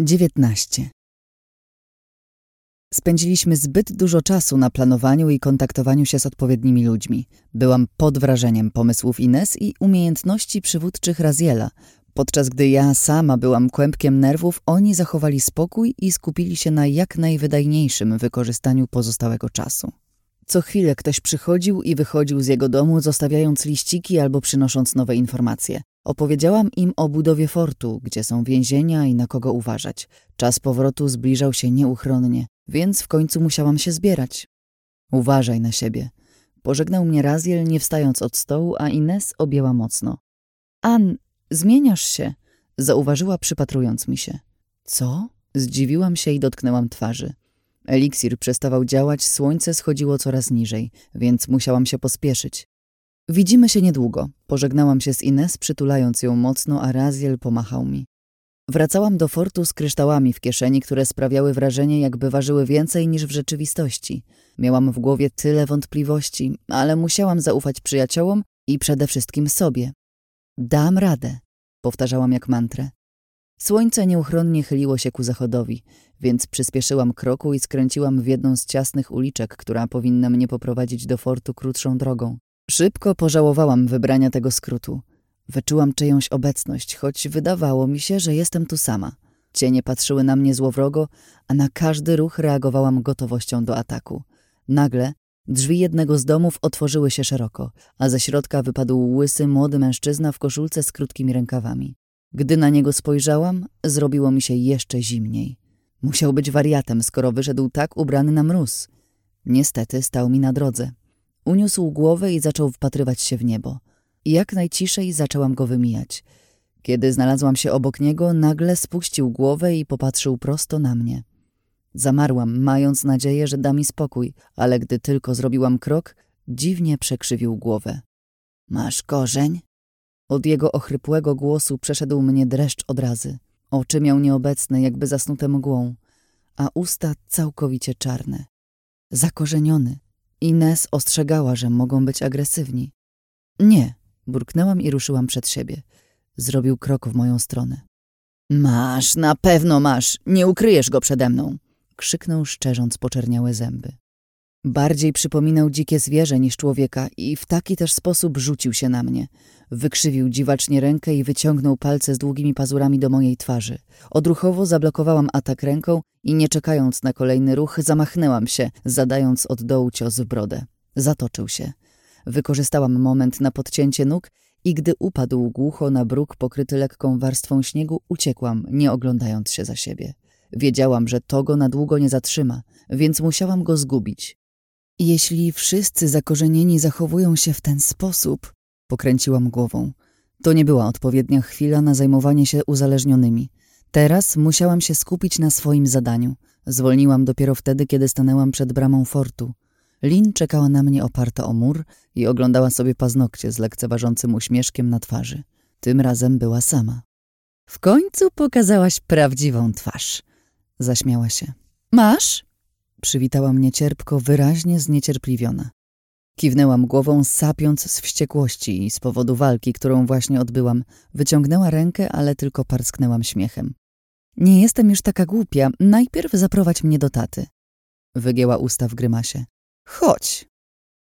19. Spędziliśmy zbyt dużo czasu na planowaniu i kontaktowaniu się z odpowiednimi ludźmi. Byłam pod wrażeniem pomysłów Ines i umiejętności przywódczych Raziela. Podczas gdy ja sama byłam kłębkiem nerwów, oni zachowali spokój i skupili się na jak najwydajniejszym wykorzystaniu pozostałego czasu. Co chwilę ktoś przychodził i wychodził z jego domu, zostawiając liściki albo przynosząc nowe informacje. Opowiedziałam im o budowie fortu, gdzie są więzienia i na kogo uważać. Czas powrotu zbliżał się nieuchronnie, więc w końcu musiałam się zbierać. Uważaj na siebie. Pożegnał mnie Raziel, nie wstając od stołu, a Ines objęła mocno. An, zmieniasz się, zauważyła przypatrując mi się. Co? Zdziwiłam się i dotknęłam twarzy. Eliksir przestawał działać, słońce schodziło coraz niżej, więc musiałam się pospieszyć. Widzimy się niedługo. Pożegnałam się z Ines, przytulając ją mocno, a Raziel pomachał mi. Wracałam do fortu z kryształami w kieszeni, które sprawiały wrażenie, jakby ważyły więcej niż w rzeczywistości. Miałam w głowie tyle wątpliwości, ale musiałam zaufać przyjaciołom i przede wszystkim sobie. Dam radę, powtarzałam jak mantrę. Słońce nieuchronnie chyliło się ku zachodowi, więc przyspieszyłam kroku i skręciłam w jedną z ciasnych uliczek, która powinna mnie poprowadzić do fortu krótszą drogą. Szybko pożałowałam wybrania tego skrótu. Wyczułam czyjąś obecność, choć wydawało mi się, że jestem tu sama. Cienie patrzyły na mnie złowrogo, a na każdy ruch reagowałam gotowością do ataku. Nagle drzwi jednego z domów otworzyły się szeroko, a ze środka wypadł łysy, młody mężczyzna w koszulce z krótkimi rękawami. Gdy na niego spojrzałam, zrobiło mi się jeszcze zimniej. Musiał być wariatem, skoro wyszedł tak ubrany na mróz. Niestety stał mi na drodze. Uniósł głowę i zaczął wpatrywać się w niebo. Jak najciszej zaczęłam go wymijać. Kiedy znalazłam się obok niego, nagle spuścił głowę i popatrzył prosto na mnie. Zamarłam, mając nadzieję, że da mi spokój, ale gdy tylko zrobiłam krok, dziwnie przekrzywił głowę. Masz korzeń? Od jego ochrypłego głosu przeszedł mnie dreszcz odrazy. Oczy miał nieobecne, jakby zasnute mgłą, a usta całkowicie czarne. Zakorzeniony. Ines ostrzegała, że mogą być agresywni. Nie, burknęłam i ruszyłam przed siebie. Zrobił krok w moją stronę. Masz, na pewno masz, nie ukryjesz go przede mną, krzyknął szczerząc poczerniałe zęby. Bardziej przypominał dzikie zwierzę niż człowieka i w taki też sposób rzucił się na mnie. Wykrzywił dziwacznie rękę i wyciągnął palce z długimi pazurami do mojej twarzy. Odruchowo zablokowałam atak ręką i nie czekając na kolejny ruch, zamachnęłam się, zadając od dołu cios w brodę. Zatoczył się. Wykorzystałam moment na podcięcie nóg i gdy upadł głucho na bruk pokryty lekką warstwą śniegu, uciekłam, nie oglądając się za siebie. Wiedziałam, że to go na długo nie zatrzyma, więc musiałam go zgubić. Jeśli wszyscy zakorzenieni zachowują się w ten sposób, pokręciłam głową. To nie była odpowiednia chwila na zajmowanie się uzależnionymi. Teraz musiałam się skupić na swoim zadaniu. Zwolniłam dopiero wtedy, kiedy stanęłam przed bramą fortu. Lin czekała na mnie oparta o mur i oglądała sobie paznokcie z lekceważącym uśmieszkiem na twarzy. Tym razem była sama. W końcu pokazałaś prawdziwą twarz. Zaśmiała się. Masz? Przywitała mnie cierpko, wyraźnie zniecierpliwiona. Kiwnęłam głową, sapiąc z wściekłości i z powodu walki, którą właśnie odbyłam. Wyciągnęła rękę, ale tylko parsknęłam śmiechem. Nie jestem już taka głupia. Najpierw zaprowadź mnie do taty. Wygięła usta w grymasie. Chodź.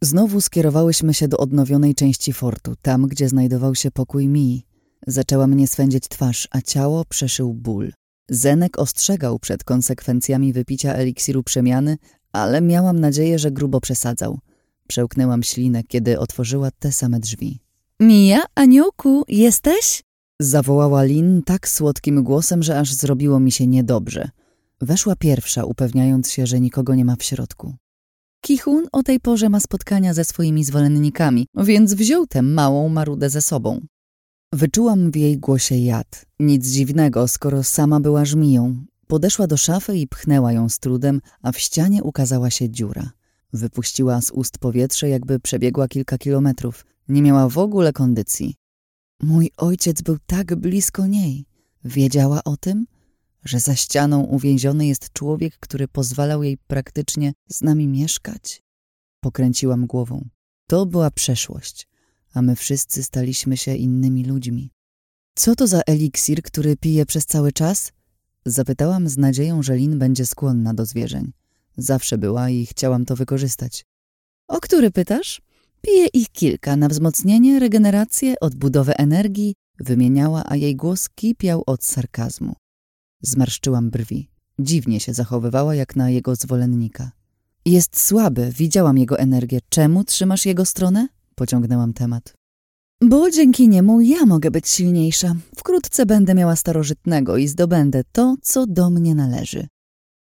Znowu skierowałyśmy się do odnowionej części fortu, tam, gdzie znajdował się pokój Mii. Zaczęła mnie swędzić twarz, a ciało przeszył ból. Zenek ostrzegał przed konsekwencjami wypicia eliksiru przemiany, ale miałam nadzieję, że grubo przesadzał. Przełknęłam ślinę, kiedy otworzyła te same drzwi. Mija, aniołku, jesteś? Zawołała Lin tak słodkim głosem, że aż zrobiło mi się niedobrze. Weszła pierwsza, upewniając się, że nikogo nie ma w środku. Kichun o tej porze ma spotkania ze swoimi zwolennikami, więc wziął tę małą marudę ze sobą. Wyczułam w jej głosie jad. Nic dziwnego, skoro sama była żmiją. Podeszła do szafy i pchnęła ją z trudem, a w ścianie ukazała się dziura. Wypuściła z ust powietrze, jakby przebiegła kilka kilometrów. Nie miała w ogóle kondycji. Mój ojciec był tak blisko niej. Wiedziała o tym, że za ścianą uwięziony jest człowiek, który pozwalał jej praktycznie z nami mieszkać? Pokręciłam głową. To była przeszłość a my wszyscy staliśmy się innymi ludźmi. Co to za eliksir, który pije przez cały czas? Zapytałam z nadzieją, że Lin będzie skłonna do zwierzeń. Zawsze była i chciałam to wykorzystać. O który pytasz? Piję ich kilka na wzmocnienie, regenerację, odbudowę energii, wymieniała, a jej głos kipiał od sarkazmu. Zmarszczyłam brwi. Dziwnie się zachowywała jak na jego zwolennika. Jest słaby, widziałam jego energię. Czemu trzymasz jego stronę? Pociągnęłam temat. Bo dzięki niemu ja mogę być silniejsza. Wkrótce będę miała starożytnego i zdobędę to, co do mnie należy.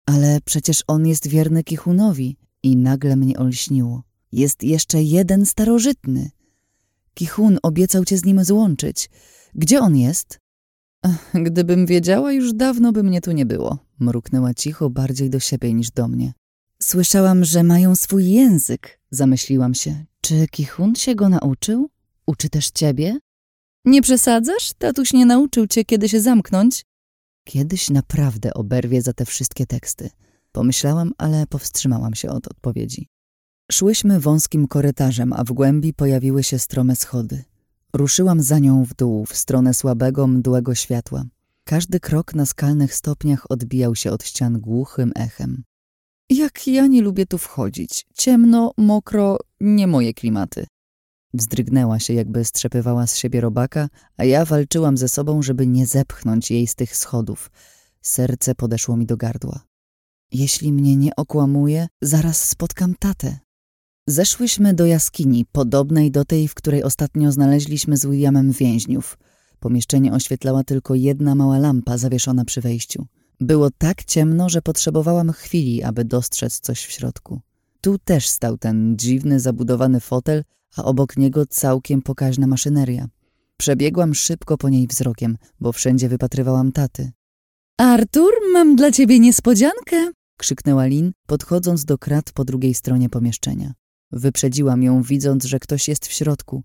Ale przecież on jest wierny Kichunowi i nagle mnie olśniło. Jest jeszcze jeden starożytny. Kichun obiecał cię z nim złączyć. Gdzie on jest? Gdybym wiedziała, już dawno by mnie tu nie było. Mruknęła cicho, bardziej do siebie niż do mnie. Słyszałam, że mają swój język. Zamyśliłam się. Czy Kichun się go nauczył? Uczy też ciebie? Nie przesadzasz? Tatuś nie nauczył cię, kiedy się zamknąć? Kiedyś naprawdę oberwie za te wszystkie teksty. Pomyślałam, ale powstrzymałam się od odpowiedzi. Szłyśmy wąskim korytarzem, a w głębi pojawiły się strome schody. Ruszyłam za nią w dół, w stronę słabego, mdłego światła. Każdy krok na skalnych stopniach odbijał się od ścian głuchym echem. Jak ja nie lubię tu wchodzić. Ciemno, mokro, nie moje klimaty. Wzdrygnęła się, jakby strzepywała z siebie robaka, a ja walczyłam ze sobą, żeby nie zepchnąć jej z tych schodów. Serce podeszło mi do gardła. Jeśli mnie nie okłamuje, zaraz spotkam tatę. Zeszłyśmy do jaskini, podobnej do tej, w której ostatnio znaleźliśmy z Williamem więźniów. Pomieszczenie oświetlała tylko jedna mała lampa zawieszona przy wejściu. Było tak ciemno, że potrzebowałam chwili, aby dostrzec coś w środku. Tu też stał ten dziwny, zabudowany fotel, a obok niego całkiem pokaźna maszyneria. Przebiegłam szybko po niej wzrokiem, bo wszędzie wypatrywałam taty. Artur, mam dla ciebie niespodziankę! krzyknęła Lin, podchodząc do krat po drugiej stronie pomieszczenia. Wyprzedziłam ją, widząc, że ktoś jest w środku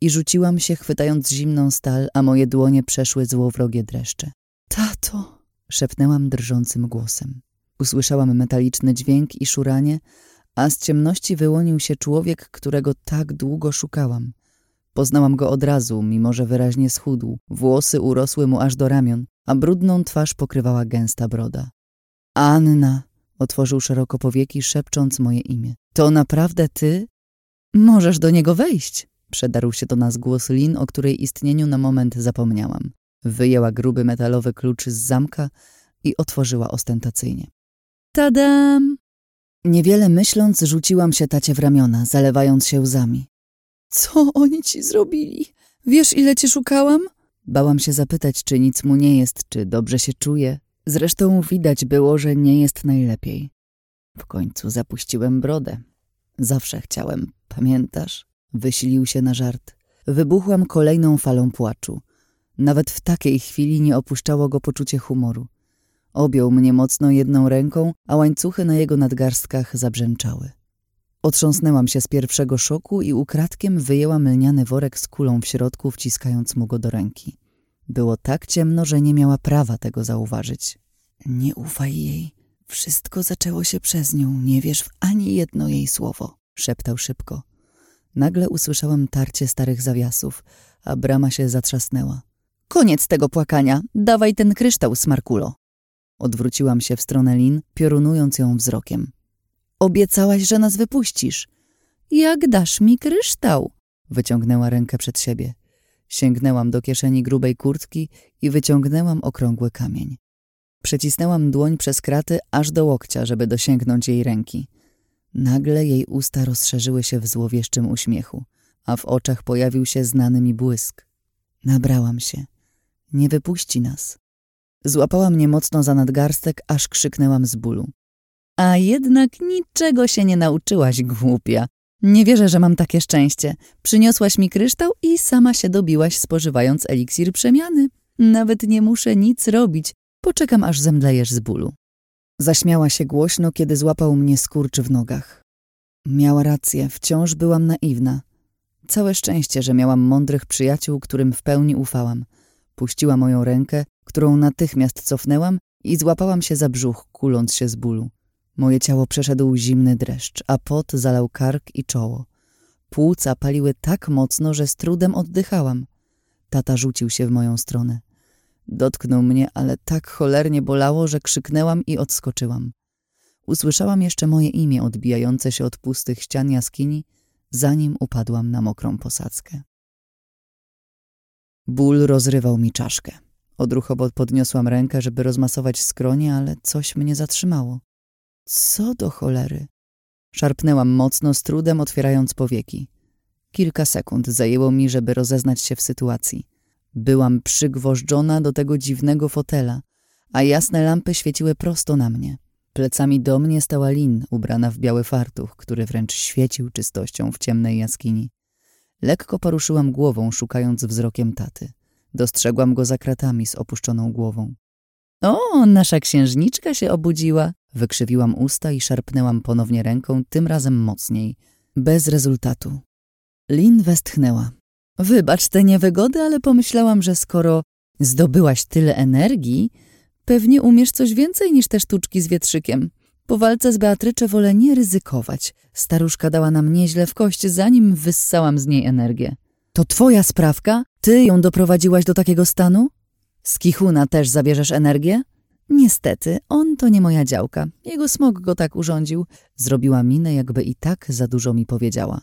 i rzuciłam się, chwytając zimną stal, a moje dłonie przeszły złowrogie dreszcze. Tato! Szepnęłam drżącym głosem. Usłyszałam metaliczny dźwięk i szuranie, a z ciemności wyłonił się człowiek, którego tak długo szukałam. Poznałam go od razu, mimo że wyraźnie schudł. Włosy urosły mu aż do ramion, a brudną twarz pokrywała gęsta broda. Anna! Otworzył szeroko powieki, szepcząc moje imię. To naprawdę ty? Możesz do niego wejść! Przedarł się do nas głos Lin, o której istnieniu na moment zapomniałam. Wyjęła gruby metalowy klucz z zamka i otworzyła ostentacyjnie. Tadam! Niewiele myśląc, rzuciłam się tacie w ramiona, zalewając się łzami. Co oni ci zrobili? Wiesz, ile cię szukałam? Bałam się zapytać, czy nic mu nie jest, czy dobrze się czuje. Zresztą widać było, że nie jest najlepiej. W końcu zapuściłem brodę. Zawsze chciałem, pamiętasz? Wysilił się na żart. Wybuchłam kolejną falą płaczu. Nawet w takiej chwili nie opuszczało go poczucie humoru. Objął mnie mocno jedną ręką, a łańcuchy na jego nadgarstkach zabrzęczały. Otrząsnęłam się z pierwszego szoku i ukradkiem wyjęłam lniany worek z kulą w środku, wciskając mu go do ręki. Było tak ciemno, że nie miała prawa tego zauważyć. Nie ufaj jej. Wszystko zaczęło się przez nią. Nie wiesz w ani jedno jej słowo, szeptał szybko. Nagle usłyszałam tarcie starych zawiasów, a brama się zatrzasnęła. Koniec tego płakania. Dawaj ten kryształ, Smarkulo. Odwróciłam się w stronę Lin, piorunując ją wzrokiem. Obiecałaś, że nas wypuścisz. Jak dasz mi kryształ? Wyciągnęła rękę przed siebie. Sięgnęłam do kieszeni grubej kurtki i wyciągnęłam okrągły kamień. Przecisnęłam dłoń przez kraty aż do łokcia, żeby dosięgnąć jej ręki. Nagle jej usta rozszerzyły się w złowieszczym uśmiechu, a w oczach pojawił się znany mi błysk. Nabrałam się. Nie wypuści nas. Złapała mnie mocno za nadgarstek, aż krzyknęłam z bólu. A jednak niczego się nie nauczyłaś, głupia. Nie wierzę, że mam takie szczęście. Przyniosłaś mi kryształ i sama się dobiłaś, spożywając eliksir przemiany. Nawet nie muszę nic robić. Poczekam, aż zemdlejesz z bólu. Zaśmiała się głośno, kiedy złapał mnie skurcz w nogach. Miała rację, wciąż byłam naiwna. Całe szczęście, że miałam mądrych przyjaciół, którym w pełni ufałam. Puściła moją rękę, którą natychmiast cofnęłam i złapałam się za brzuch, kuląc się z bólu. Moje ciało przeszedł zimny dreszcz, a pot zalał kark i czoło. Płuca paliły tak mocno, że z trudem oddychałam. Tata rzucił się w moją stronę. Dotknął mnie, ale tak cholernie bolało, że krzyknęłam i odskoczyłam. Usłyszałam jeszcze moje imię odbijające się od pustych ścian jaskini, zanim upadłam na mokrą posadzkę. Ból rozrywał mi czaszkę. Odruchowo podniosłam rękę, żeby rozmasować skronie, ale coś mnie zatrzymało. Co do cholery? Szarpnęłam mocno, z trudem otwierając powieki. Kilka sekund zajęło mi, żeby rozeznać się w sytuacji. Byłam przygwożdżona do tego dziwnego fotela, a jasne lampy świeciły prosto na mnie. Plecami do mnie stała Lin, ubrana w biały fartuch, który wręcz świecił czystością w ciemnej jaskini. Lekko poruszyłam głową, szukając wzrokiem taty. Dostrzegłam go za kratami z opuszczoną głową. O, nasza księżniczka się obudziła! Wykrzywiłam usta i szarpnęłam ponownie ręką, tym razem mocniej. Bez rezultatu. Lin westchnęła. Wybacz te niewygody, ale pomyślałam, że skoro zdobyłaś tyle energii, pewnie umiesz coś więcej niż te sztuczki z wietrzykiem. Po walce z Beatrycze wolę nie ryzykować. Staruszka dała nam nieźle w kość, zanim wyssałam z niej energię. To twoja sprawka? Ty ją doprowadziłaś do takiego stanu? Z Kichuna też zabierzesz energię? Niestety, on to nie moja działka. Jego smog go tak urządził. Zrobiła minę, jakby i tak za dużo mi powiedziała.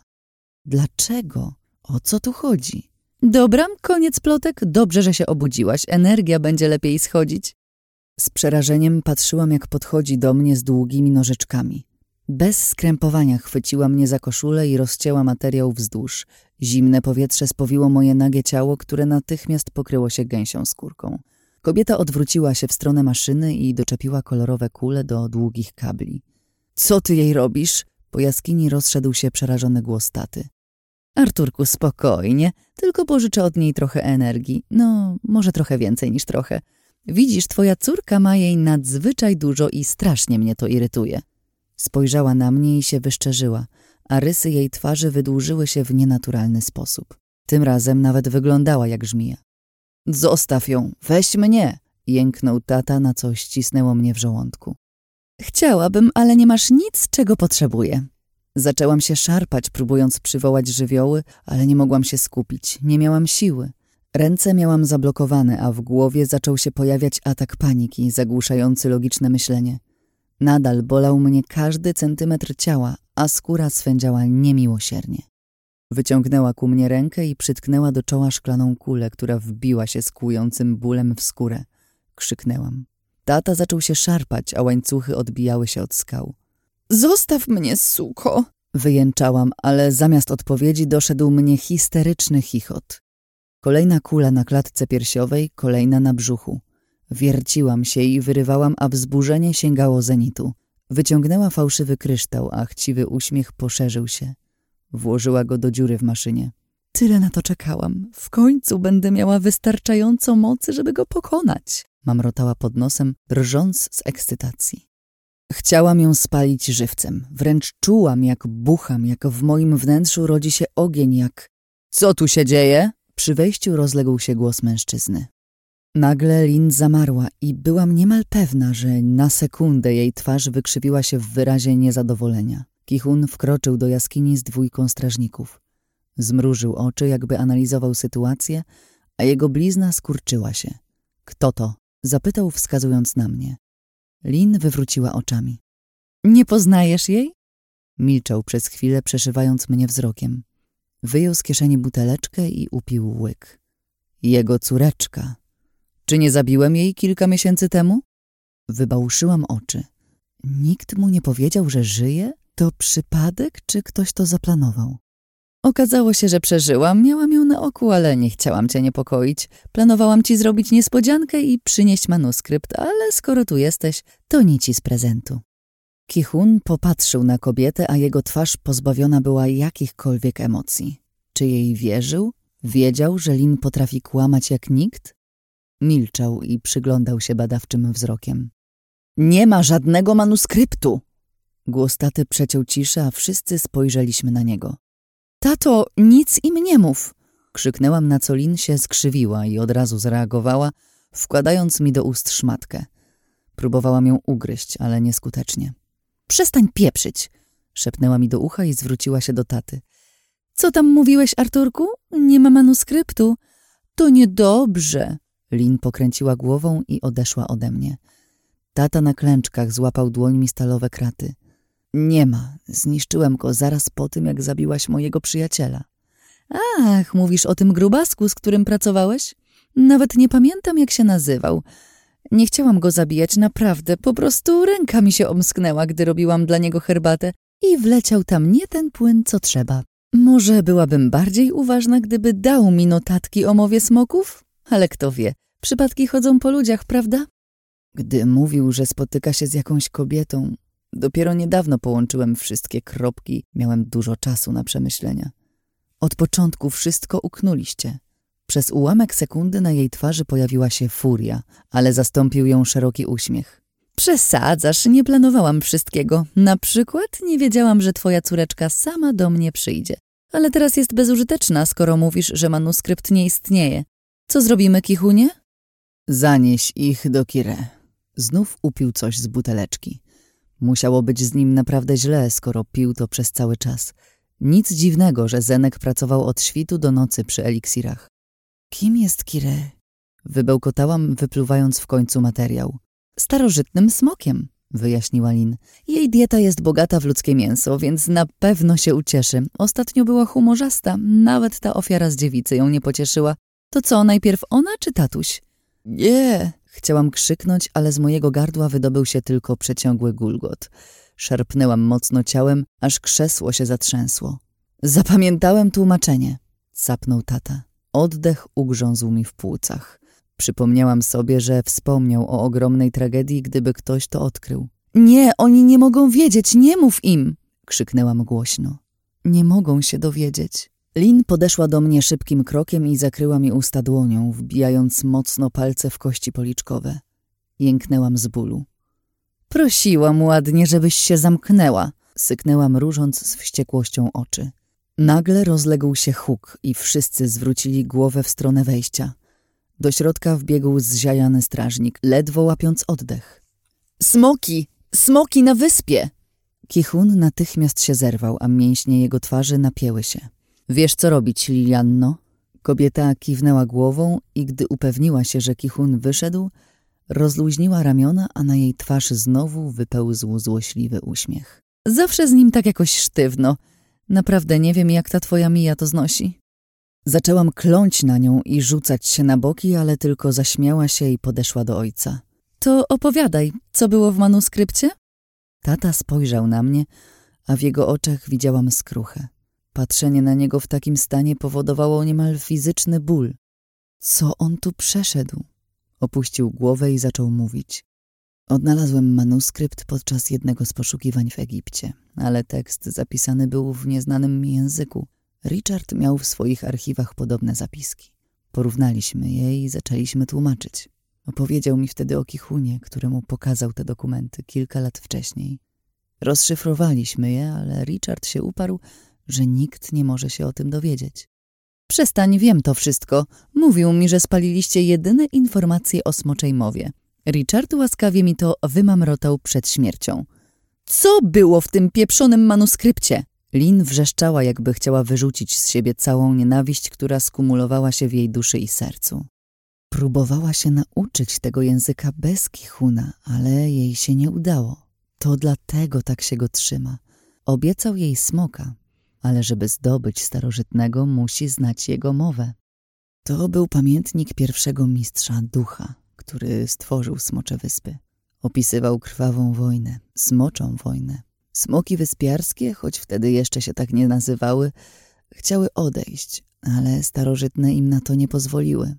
Dlaczego? O co tu chodzi? Dobra, koniec plotek. Dobrze, że się obudziłaś. Energia będzie lepiej schodzić. Z przerażeniem patrzyłam, jak podchodzi do mnie z długimi nożyczkami. Bez skrępowania chwyciła mnie za koszulę i rozcięła materiał wzdłuż. Zimne powietrze spowiło moje nagie ciało, które natychmiast pokryło się gęsią skórką. Kobieta odwróciła się w stronę maszyny i doczepiła kolorowe kule do długich kabli. Co ty jej robisz? Po jaskini rozszedł się przerażony głos taty. Arturku, spokojnie, tylko pożyczę od niej trochę energii. No, może trochę więcej niż trochę. Widzisz, twoja córka ma jej nadzwyczaj dużo i strasznie mnie to irytuje. Spojrzała na mnie i się wyszczerzyła, a rysy jej twarzy wydłużyły się w nienaturalny sposób. Tym razem nawet wyglądała jak żmija. Zostaw ją, weź mnie! Jęknął tata, na co ścisnęło mnie w żołądku. Chciałabym, ale nie masz nic, czego potrzebuję. Zaczęłam się szarpać, próbując przywołać żywioły, ale nie mogłam się skupić, nie miałam siły. Ręce miałam zablokowane, a w głowie zaczął się pojawiać atak paniki, zagłuszający logiczne myślenie. Nadal bolał mnie każdy centymetr ciała, a skóra swędziała niemiłosiernie. Wyciągnęła ku mnie rękę i przytknęła do czoła szklaną kulę, która wbiła się z kłującym bólem w skórę. Krzyknęłam. Tata zaczął się szarpać, a łańcuchy odbijały się od skał. Zostaw mnie, suko! Wyjęczałam, ale zamiast odpowiedzi doszedł mnie histeryczny chichot. Kolejna kula na klatce piersiowej, kolejna na brzuchu. Wierciłam się i wyrywałam, a wzburzenie sięgało zenitu. Wyciągnęła fałszywy kryształ, a chciwy uśmiech poszerzył się. Włożyła go do dziury w maszynie. Tyle na to czekałam. W końcu będę miała wystarczająco mocy, żeby go pokonać. Mamrotała pod nosem, drżąc z ekscytacji. Chciałam ją spalić żywcem. Wręcz czułam, jak bucham, jak w moim wnętrzu rodzi się ogień, jak... Co tu się dzieje? Przy wejściu rozległ się głos mężczyzny. Nagle Lin zamarła i byłam niemal pewna, że na sekundę jej twarz wykrzywiła się w wyrazie niezadowolenia. Kichun wkroczył do jaskini z dwójką strażników. Zmrużył oczy, jakby analizował sytuację, a jego blizna skurczyła się. Kto to? Zapytał, wskazując na mnie. Lin wywróciła oczami. Nie poznajesz jej? Milczał przez chwilę, przeszywając mnie wzrokiem. Wyjął z kieszeni buteleczkę i upił łyk. Jego córeczka. Czy nie zabiłem jej kilka miesięcy temu? Wybałszyłam oczy. Nikt mu nie powiedział, że żyje? To przypadek, czy ktoś to zaplanował? Okazało się, że przeżyłam, miałam ją na oku, ale nie chciałam cię niepokoić. Planowałam ci zrobić niespodziankę i przynieść manuskrypt, ale skoro tu jesteś, to nic z prezentu. Kichun popatrzył na kobietę, a jego twarz pozbawiona była jakichkolwiek emocji. Czy jej wierzył? Wiedział, że Lin potrafi kłamać jak nikt? Milczał i przyglądał się badawczym wzrokiem. Nie ma żadnego manuskryptu! Głos taty przeciął ciszę, a wszyscy spojrzeliśmy na niego. Tato, nic im nie mów! Krzyknęłam, na co Lin się skrzywiła i od razu zareagowała, wkładając mi do ust szmatkę. Próbowałam ją ugryźć, ale nieskutecznie. Przestań pieprzyć! Szepnęła mi do ucha i zwróciła się do taty. Co tam mówiłeś, Arturku? Nie ma manuskryptu. To niedobrze. Lin pokręciła głową i odeszła ode mnie. Tata na klęczkach złapał dłońmi stalowe kraty. Nie ma. Zniszczyłem go zaraz po tym, jak zabiłaś mojego przyjaciela. Ach, mówisz o tym grubasku, z którym pracowałeś? Nawet nie pamiętam, jak się nazywał. Nie chciałam go zabijać, naprawdę. Po prostu ręka mi się omsknęła, gdy robiłam dla niego herbatę i wleciał tam nie ten płyn, co trzeba. Może byłabym bardziej uważna, gdyby dał mi notatki o mowie smoków? Ale kto wie, przypadki chodzą po ludziach, prawda? Gdy mówił, że spotyka się z jakąś kobietą, dopiero niedawno połączyłem wszystkie kropki, miałem dużo czasu na przemyślenia. Od początku wszystko uknuliście. Przez ułamek sekundy na jej twarzy pojawiła się furia, ale zastąpił ją szeroki uśmiech. Przesadzasz, nie planowałam wszystkiego. Na przykład nie wiedziałam, że twoja córeczka sama do mnie przyjdzie. Ale teraz jest bezużyteczna, skoro mówisz, że manuskrypt nie istnieje. Co zrobimy, Kichunie? Zanieś ich do Kire. Znów upił coś z buteleczki. Musiało być z nim naprawdę źle, skoro pił to przez cały czas. Nic dziwnego, że Zenek pracował od świtu do nocy przy eliksirach. Kim jest Kire? Wybełkotałam, wypluwając w końcu materiał. Starożytnym smokiem, wyjaśniła Lin. Jej dieta jest bogata w ludzkie mięso, więc na pewno się ucieszy. Ostatnio była humorzasta, nawet ta ofiara z dziewicy ją nie pocieszyła. To co, najpierw ona czy tatuś? Nie! Chciałam krzyknąć, ale z mojego gardła wydobył się tylko przeciągły gulgot. Szarpnęłam mocno ciałem, aż krzesło się zatrzęsło. Zapamiętałem tłumaczenie, sapnął tata. Oddech ugrzązł mi w płucach. Przypomniałam sobie, że wspomniał o ogromnej tragedii, gdyby ktoś to odkrył. Nie, oni nie mogą wiedzieć, nie mów im! krzyknęłam głośno. Nie mogą się dowiedzieć. Lin podeszła do mnie szybkim krokiem i zakryła mi usta dłonią, wbijając mocno palce w kości policzkowe. Jęknęłam z bólu. Prosiłam ładnie, żebyś się zamknęła, syknęła mrużąc z wściekłością oczy. Nagle rozległ się huk i wszyscy zwrócili głowę w stronę wejścia. Do środka wbiegł zziajany strażnik, ledwo łapiąc oddech. Smoki! Smoki na wyspie! Kichun natychmiast się zerwał, a mięśnie jego twarzy napięły się. Wiesz, co robić, Lilianno? Kobieta kiwnęła głową i gdy upewniła się, że Kichun wyszedł, rozluźniła ramiona, a na jej twarz znowu wypełzł złośliwy uśmiech. Zawsze z nim tak jakoś sztywno. Naprawdę nie wiem, jak ta twoja mija to znosi. Zaczęłam kląć na nią i rzucać się na boki, ale tylko zaśmiała się i podeszła do ojca. To opowiadaj, co było w manuskrypcie? Tata spojrzał na mnie, a w jego oczach widziałam skruchę. Patrzenie na niego w takim stanie powodowało niemal fizyczny ból. Co on tu przeszedł? Opuścił głowę i zaczął mówić. Odnalazłem manuskrypt podczas jednego z poszukiwań w Egipcie, ale tekst zapisany był w nieznanym mi języku. Richard miał w swoich archiwach podobne zapiski. Porównaliśmy je i zaczęliśmy tłumaczyć. Opowiedział mi wtedy o Kichunie, któremu pokazał te dokumenty kilka lat wcześniej. Rozszyfrowaliśmy je, ale Richard się uparł, że nikt nie może się o tym dowiedzieć. Przestań, wiem to wszystko. Mówił mi, że spaliliście jedyne informacje o smoczej mowie. Richard łaskawie mi to wymamrotał przed śmiercią. Co było w tym pieprzonym manuskrypcie? Lin wrzeszczała, jakby chciała wyrzucić z siebie całą nienawiść, która skumulowała się w jej duszy i sercu. Próbowała się nauczyć tego języka bez kichuna, ale jej się nie udało. To dlatego tak się go trzyma. Obiecał jej smoka, ale żeby zdobyć starożytnego, musi znać jego mowę. To był pamiętnik pierwszego mistrza ducha, który stworzył Smocze Wyspy. Opisywał krwawą wojnę, smoczą wojnę. Smoki wyspiarskie, choć wtedy jeszcze się tak nie nazywały, chciały odejść, ale starożytne im na to nie pozwoliły.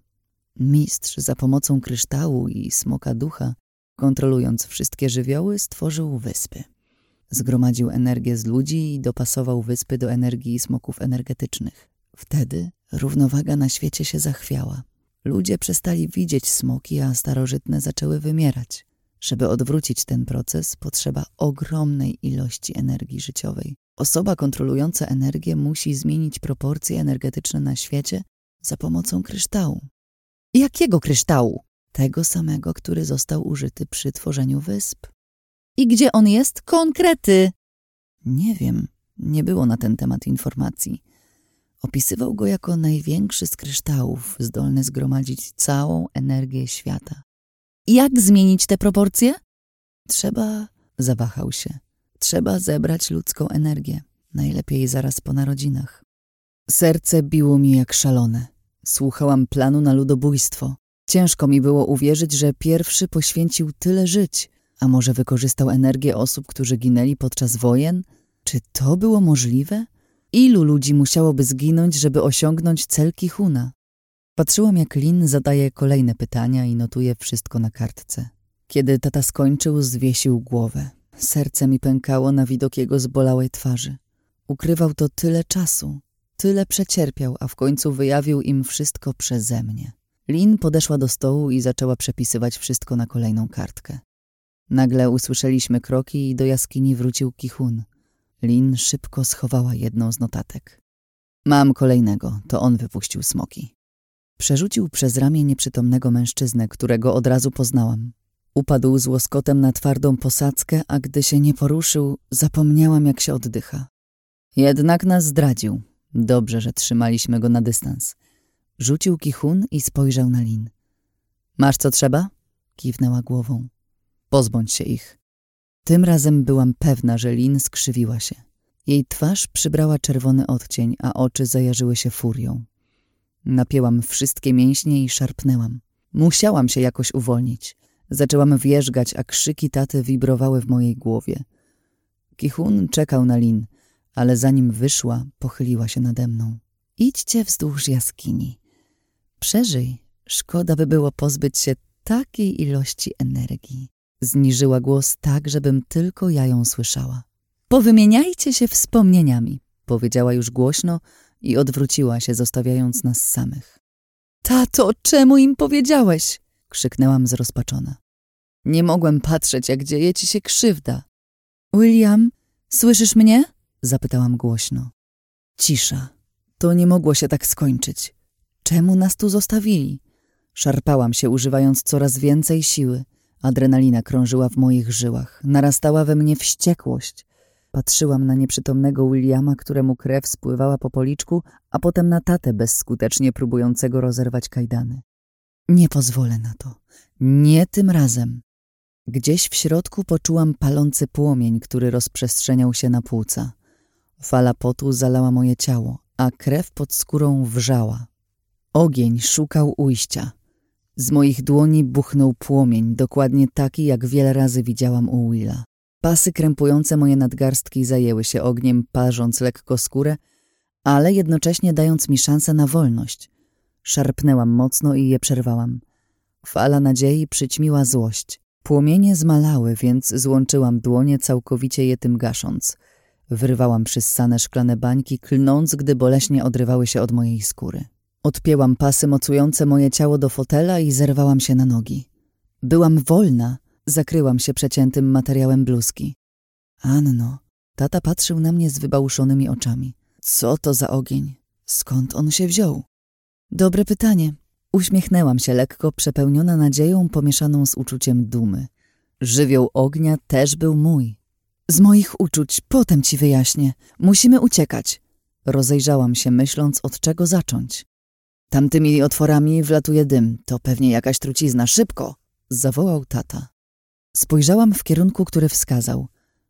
Mistrz za pomocą kryształu i smoka ducha, kontrolując wszystkie żywioły, stworzył wyspy. Zgromadził energię z ludzi i dopasował wyspy do energii smoków energetycznych. Wtedy równowaga na świecie się zachwiała. Ludzie przestali widzieć smoki, a starożytne zaczęły wymierać. Żeby odwrócić ten proces, potrzeba ogromnej ilości energii życiowej. Osoba kontrolująca energię musi zmienić proporcje energetyczne na świecie za pomocą kryształu. Jakiego kryształu? Tego samego, który został użyty przy tworzeniu wysp. I gdzie on jest? Konkrety! Nie wiem, nie było na ten temat informacji. Opisywał go jako największy z kryształów, zdolny zgromadzić całą energię świata. Jak zmienić te proporcje? Trzeba, zawahał się, trzeba zebrać ludzką energię, najlepiej zaraz po narodzinach. Serce biło mi jak szalone. Słuchałam planu na ludobójstwo. Ciężko mi było uwierzyć, że pierwszy poświęcił tyle żyć, a może wykorzystał energię osób, którzy ginęli podczas wojen? Czy to było możliwe? Ilu ludzi musiałoby zginąć, żeby osiągnąć cel Kichuna? Patrzyłam, jak Lin zadaje kolejne pytania i notuje wszystko na kartce. Kiedy tata skończył, zwiesił głowę. Serce mi pękało na widok jego zbolałej twarzy. Ukrywał to tyle czasu, tyle przecierpiał, a w końcu wyjawił im wszystko przeze mnie. Lin podeszła do stołu i zaczęła przepisywać wszystko na kolejną kartkę. Nagle usłyszeliśmy kroki i do jaskini wrócił Kichun. Lin szybko schowała jedną z notatek. Mam kolejnego, to on wypuścił smoki. Przerzucił przez ramię nieprzytomnego mężczyznę, którego od razu poznałam. Upadł z łoskotem na twardą posadzkę, a gdy się nie poruszył, zapomniałam jak się oddycha. Jednak nas zdradził. Dobrze, że trzymaliśmy go na dystans. Rzucił kichun i spojrzał na Lin. Masz co trzeba? Kiwnęła głową. Pozbądź się ich. Tym razem byłam pewna, że Lin skrzywiła się. Jej twarz przybrała czerwony odcień, a oczy zajarzyły się furią. Napięłam wszystkie mięśnie i szarpnęłam. Musiałam się jakoś uwolnić. Zaczęłam wierzgać, a krzyki taty wibrowały w mojej głowie. Kichun czekał na Lin, ale zanim wyszła, pochyliła się nade mną. Idźcie wzdłuż jaskini. Przeżyj. Szkoda by było pozbyć się takiej ilości energii. Zniżyła głos tak, żebym tylko ja ją słyszała. Powymieniajcie się wspomnieniami, powiedziała już głośno i odwróciła się, zostawiając nas samych. Tato, czemu im powiedziałeś? krzyknęłam zrozpaczona. Nie mogłem patrzeć, jak dzieje ci się krzywda. William, słyszysz mnie? zapytałam głośno. Cisza. To nie mogło się tak skończyć. Czemu nas tu zostawili? Szarpałam się, używając coraz więcej siły. Adrenalina krążyła w moich żyłach. Narastała we mnie wściekłość. Patrzyłam na nieprzytomnego Williama, któremu krew spływała po policzku, a potem na tatę bezskutecznie próbującego rozerwać kajdany. Nie pozwolę na to. Nie tym razem. Gdzieś w środku poczułam palący płomień, który rozprzestrzeniał się na płuca. Fala potu zalała moje ciało, a krew pod skórą wrzała. Ogień szukał ujścia. Z moich dłoni buchnął płomień, dokładnie taki, jak wiele razy widziałam u Willa. Pasy krępujące moje nadgarstki zajęły się ogniem, parząc lekko skórę, ale jednocześnie dając mi szansę na wolność. Szarpnęłam mocno i je przerwałam. Fala nadziei przyćmiła złość. Płomienie zmalały, więc złączyłam dłonie, całkowicie je tym gasząc. Wyrwałam przyssane szklane bańki, klnąc, gdy boleśnie odrywały się od mojej skóry. Odpięłam pasy mocujące moje ciało do fotela i zerwałam się na nogi. Byłam wolna, zakryłam się przeciętym materiałem bluzki. Anno, tata patrzył na mnie z wybałuszonymi oczami. Co to za ogień? Skąd on się wziął? Dobre pytanie. Uśmiechnęłam się lekko, przepełniona nadzieją pomieszaną z uczuciem dumy. Żywioł ognia też był mój. Z moich uczuć, potem ci wyjaśnię. Musimy uciekać. Rozejrzałam się, myśląc, od czego zacząć. Tamtymi otworami wlatuje dym. To pewnie jakaś trucizna. Szybko! Zawołał tata. Spojrzałam w kierunku, który wskazał.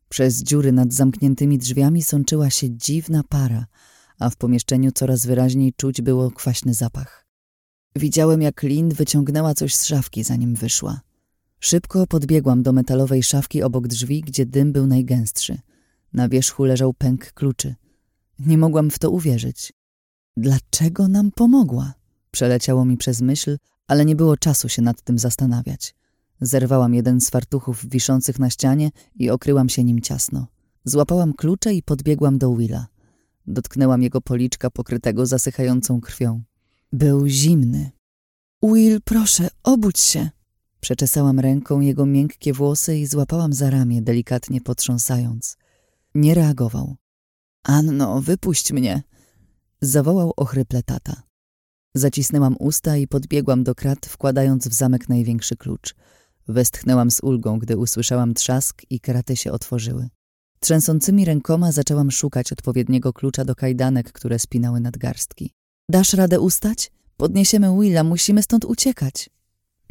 Przez dziury nad zamkniętymi drzwiami sączyła się dziwna para, a w pomieszczeniu coraz wyraźniej czuć było kwaśny zapach. Widziałem, jak Lin wyciągnęła coś z szafki, zanim wyszła. Szybko podbiegłam do metalowej szafki obok drzwi, gdzie dym był najgęstszy. Na wierzchu leżał pęk kluczy. Nie mogłam w to uwierzyć. Dlaczego nam pomogła? Przeleciało mi przez myśl, ale nie było czasu się nad tym zastanawiać. Zerwałam jeden z fartuchów wiszących na ścianie i okryłam się nim ciasno. Złapałam klucze i podbiegłam do Willa. Dotknęłam jego policzka pokrytego zasychającą krwią. Był zimny. Will, proszę, obudź się. Przeczesałam ręką jego miękkie włosy i złapałam za ramię, delikatnie potrząsając. Nie reagował. Anno, wypuść mnie! Zawołał ochryple tata. Zacisnęłam usta i podbiegłam do krat, wkładając w zamek największy klucz. Westchnęłam z ulgą, gdy usłyszałam trzask i kraty się otworzyły. Trzęsącymi rękoma zaczęłam szukać odpowiedniego klucza do kajdanek, które spinały nadgarstki. Dasz radę ustać? Podniesiemy Willa, musimy stąd uciekać.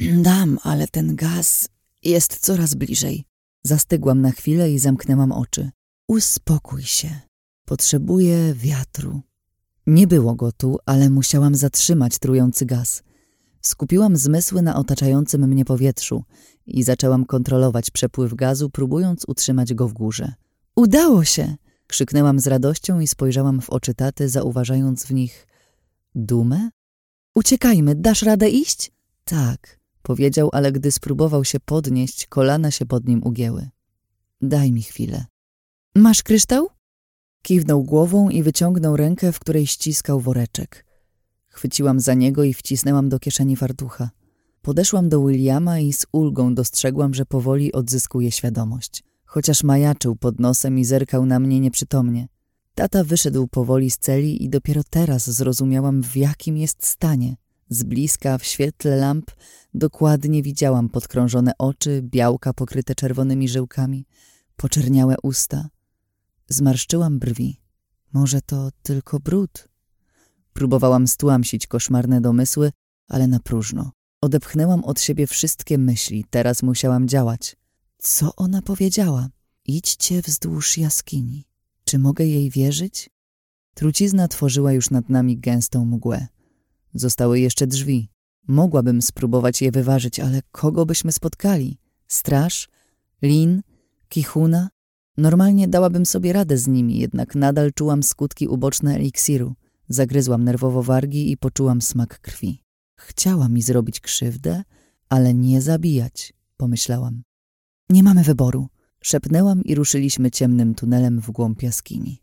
Dam, ale ten gaz jest coraz bliżej. Zastygłam na chwilę i zamknęłam oczy. Uspokój się. Potrzebuję wiatru. Nie było go tu, ale musiałam zatrzymać trujący gaz. Skupiłam zmysły na otaczającym mnie powietrzu i zaczęłam kontrolować przepływ gazu, próbując utrzymać go w górze. Udało się! Krzyknęłam z radością i spojrzałam w oczy taty, zauważając w nich dumę. Uciekajmy, dasz radę iść? Tak, powiedział, ale gdy spróbował się podnieść, kolana się pod nim ugięły. Daj mi chwilę. Masz kryształ? Kiwnął głową i wyciągnął rękę, w której ściskał woreczek. Chwyciłam za niego i wcisnęłam do kieszeni fartucha. Podeszłam do Williama i z ulgą dostrzegłam, że powoli odzyskuje świadomość. Chociaż majaczył pod nosem i zerkał na mnie nieprzytomnie. Tata wyszedł powoli z celi i dopiero teraz zrozumiałam, w jakim jest stanie. Z bliska, w świetle lamp, dokładnie widziałam podkrążone oczy, białka pokryte czerwonymi żyłkami, poczerniałe usta. Zmarszczyłam brwi. Może to tylko brud? Próbowałam stłamsić koszmarne domysły, ale na próżno. Odepchnęłam od siebie wszystkie myśli, teraz musiałam działać. Co ona powiedziała? Idźcie wzdłuż jaskini. Czy mogę jej wierzyć? Trucizna tworzyła już nad nami gęstą mgłę. Zostały jeszcze drzwi. Mogłabym spróbować je wyważyć, ale kogo byśmy spotkali? Straż? Lin? Kichuna? Normalnie dałabym sobie radę z nimi, jednak nadal czułam skutki uboczne eliksiru. Zagryzłam nerwowo wargi i poczułam smak krwi. Chciała mi zrobić krzywdę, ale nie zabijać, pomyślałam. Nie mamy wyboru. Szepnęłam i ruszyliśmy ciemnym tunelem w głąb jaskini.